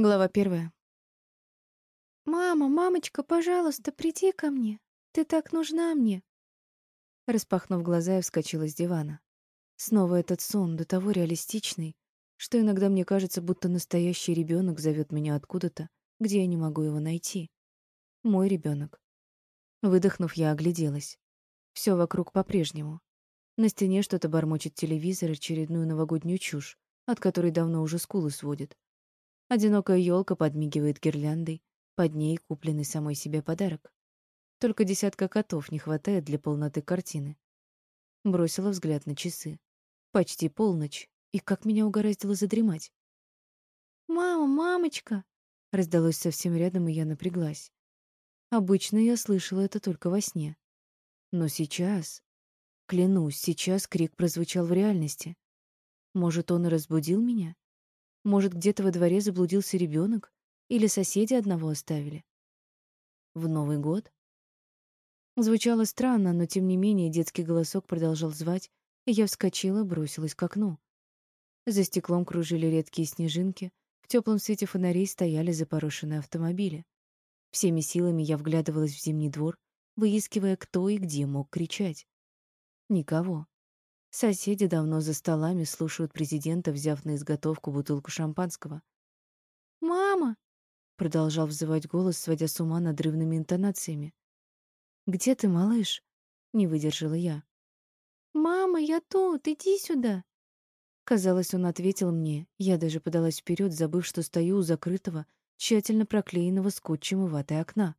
Глава первая. «Мама, мамочка, пожалуйста, приди ко мне. Ты так нужна мне». Распахнув глаза, я вскочила с дивана. Снова этот сон, до того реалистичный, что иногда мне кажется, будто настоящий ребенок зовет меня откуда-то, где я не могу его найти. Мой ребенок. Выдохнув, я огляделась. Все вокруг по-прежнему. На стене что-то бормочет телевизор, очередную новогоднюю чушь, от которой давно уже скулы сводит. Одинокая елка подмигивает гирляндой, под ней купленный самой себе подарок. Только десятка котов не хватает для полноты картины. Бросила взгляд на часы. Почти полночь, и как меня угораздило задремать. «Мама, мамочка!» Раздалось совсем рядом, и я напряглась. Обычно я слышала это только во сне. Но сейчас, клянусь, сейчас крик прозвучал в реальности. Может, он и разбудил меня? Может, где-то во дворе заблудился ребенок, или соседи одного оставили? В Новый год? Звучало странно, но тем не менее детский голосок продолжал звать, и я вскочила, бросилась к окну. За стеклом кружили редкие снежинки, в теплом свете фонарей стояли запорошенные автомобили. Всеми силами я вглядывалась в зимний двор, выискивая, кто и где мог кричать. Никого. Соседи давно за столами слушают президента, взяв на изготовку бутылку шампанского. «Мама!» — продолжал взывать голос, сводя с ума надрывными интонациями. «Где ты, малыш?» — не выдержала я. «Мама, я тут, иди сюда!» Казалось, он ответил мне. Я даже подалась вперед, забыв, что стою у закрытого, тщательно проклеенного скотчем и ватой окна.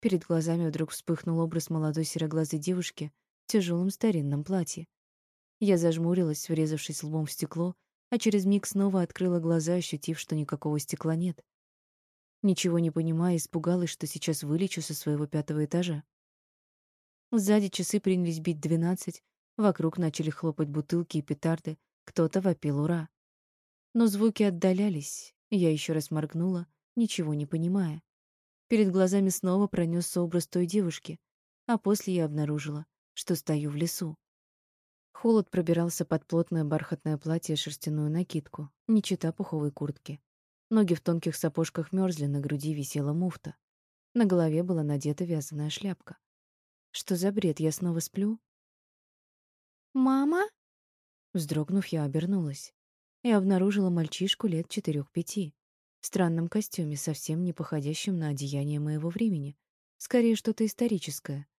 Перед глазами вдруг вспыхнул образ молодой сероглазой девушки, тяжелом старинном платье. Я зажмурилась, врезавшись лбом в стекло, а через миг снова открыла глаза, ощутив, что никакого стекла нет. Ничего не понимая, испугалась, что сейчас вылечу со своего пятого этажа. Сзади часы принялись бить двенадцать, вокруг начали хлопать бутылки и петарды, кто-то вопил «Ура!». Но звуки отдалялись, я еще раз моргнула, ничего не понимая. Перед глазами снова пронесся образ той девушки, а после я обнаружила, что стою в лесу. Холод пробирался под плотное бархатное платье и шерстяную накидку, не чита пуховой куртки. Ноги в тонких сапожках мерзли, на груди висела муфта. На голове была надета вязаная шляпка. Что за бред, я снова сплю? «Мама?» Вздрогнув, я обернулась и обнаружила мальчишку лет четырех-пяти, в странном костюме, совсем не походящем на одеяние моего времени. Скорее, что-то историческое.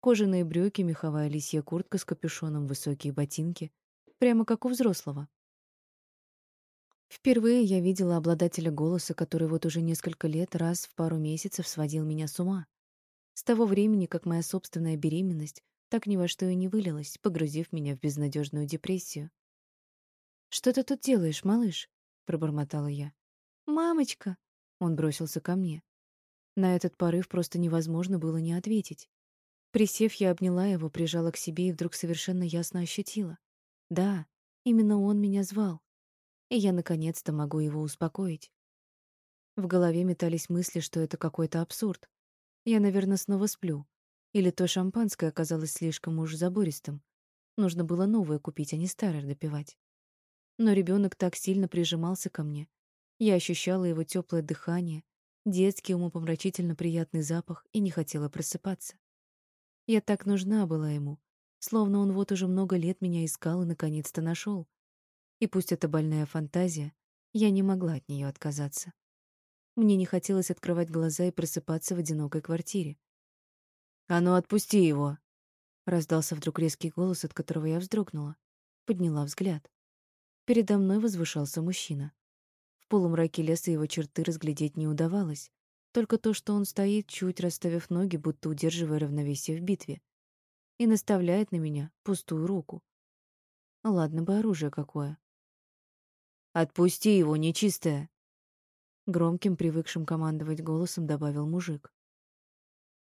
Кожаные брюки, меховая лисья куртка с капюшоном, высокие ботинки. Прямо как у взрослого. Впервые я видела обладателя голоса, который вот уже несколько лет раз в пару месяцев сводил меня с ума. С того времени, как моя собственная беременность так ни во что и не вылилась, погрузив меня в безнадежную депрессию. «Что ты тут делаешь, малыш?» — пробормотала я. «Мамочка!» — он бросился ко мне. На этот порыв просто невозможно было не ответить. Присев, я обняла его, прижала к себе и вдруг совершенно ясно ощутила. Да, именно он меня звал. И я наконец-то могу его успокоить. В голове метались мысли, что это какой-то абсурд. Я, наверное, снова сплю. Или то шампанское оказалось слишком уж забористым. Нужно было новое купить, а не старое допивать. Но ребенок так сильно прижимался ко мне. Я ощущала его теплое дыхание, детский умопомрачительно приятный запах и не хотела просыпаться. Я так нужна была ему, словно он вот уже много лет меня искал и наконец-то нашел. И пусть это больная фантазия, я не могла от нее отказаться. Мне не хотелось открывать глаза и просыпаться в одинокой квартире. «А ну, отпусти его!» Раздался вдруг резкий голос, от которого я вздрогнула. Подняла взгляд. Передо мной возвышался мужчина. В полумраке леса его черты разглядеть не удавалось, только то, что он стоит, чуть расставив ноги, будто удерживая равновесие в битве, и наставляет на меня пустую руку. Ладно бы оружие какое. «Отпусти его, нечистое!» Громким, привыкшим командовать голосом добавил мужик.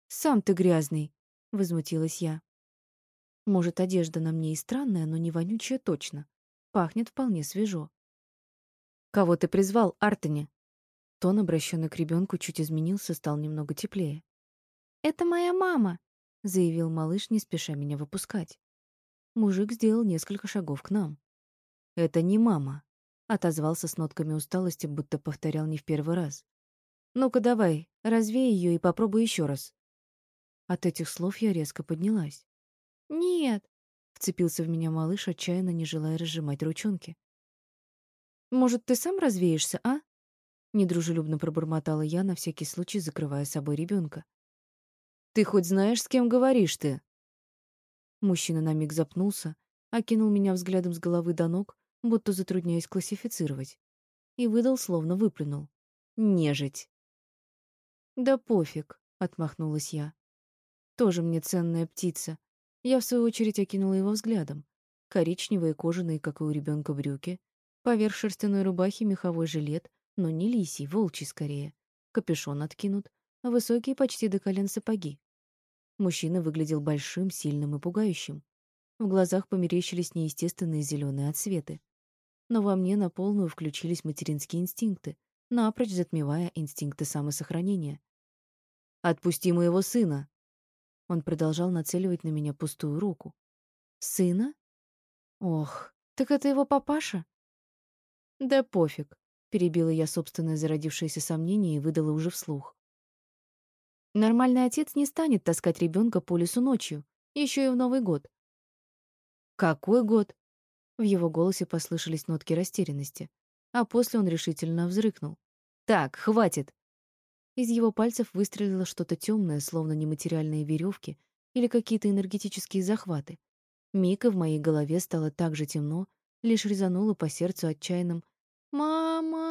«Сам ты грязный!» — возмутилась я. Может, одежда на мне и странная, но не вонючая точно. Пахнет вполне свежо. «Кого ты призвал, Артони?» Тон, обращенный к ребенку, чуть изменился, стал немного теплее. «Это моя мама», — заявил малыш, не спеша меня выпускать. Мужик сделал несколько шагов к нам. «Это не мама», Отозвался с нотками усталости, будто повторял не в первый раз. «Ну-ка давай, развей ее и попробуй еще раз». От этих слов я резко поднялась. «Нет!» — вцепился в меня малыш, отчаянно не желая разжимать ручонки. «Может, ты сам развеешься, а?» Недружелюбно пробормотала я, на всякий случай закрывая собой ребенка. «Ты хоть знаешь, с кем говоришь ты?» Мужчина на миг запнулся, окинул меня взглядом с головы до ног, будто затрудняясь классифицировать, и выдал, словно выплюнул. «Нежить». «Да пофиг», — отмахнулась я. «Тоже мне ценная птица». Я, в свою очередь, окинула его взглядом. Коричневые, кожаные, как и у ребенка, брюки, поверх шерстяной рубахи меховой жилет, но не лисий, волчий скорее. Капюшон откинут, а высокие почти до колен сапоги. Мужчина выглядел большим, сильным и пугающим. В глазах померещились неестественные зеленые отсветы. Но во мне на полную включились материнские инстинкты, напрочь затмевая инстинкты самосохранения. «Отпусти моего сына!» Он продолжал нацеливать на меня пустую руку. «Сына? Ох, так это его папаша?» «Да пофиг. Перебила я собственное зародившееся сомнение и выдала уже вслух. Нормальный отец не станет таскать ребенка по лесу ночью, еще и в Новый год. Какой год? В его голосе послышались нотки растерянности, а после он решительно взрыкнул. Так, хватит. Из его пальцев выстрелило что-то темное, словно нематериальные веревки или какие-то энергетические захваты. Миг в моей голове стало так же темно, лишь резануло по сердцу отчаянным «Мама!»